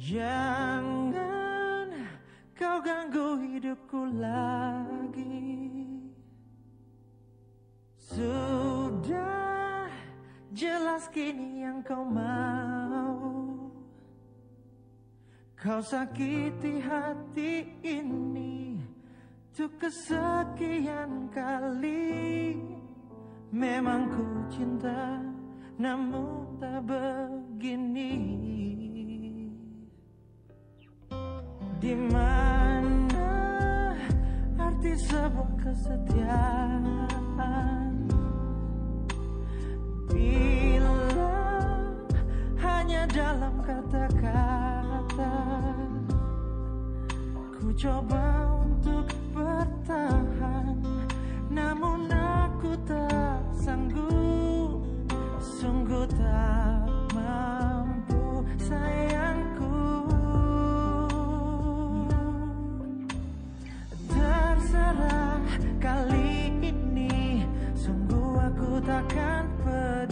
Jangan kau ganggu hidupku lagi. Sudah jelas kini yang kau mau. Kau sakiti hati ini Untuk kesekian kali. Memang ku cinta Namun tak begini Di mana arti sebuah kesetiaan? Bila hanya dalam kata-kata Ku coba kali ini Sungguh aku takkan peduli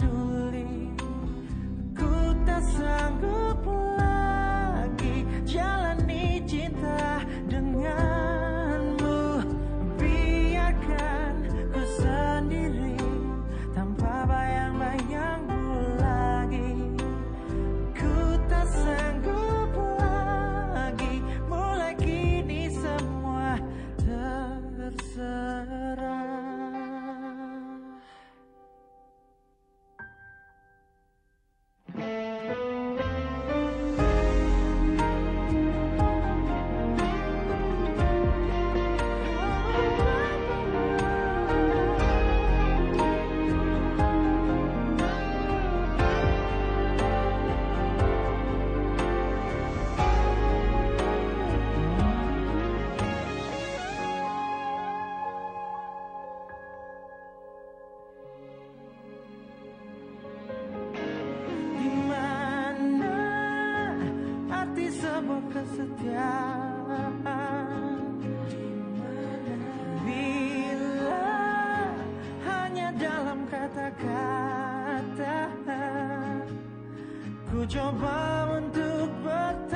bila hanya dalam kata-kata ku coba untuk bertahan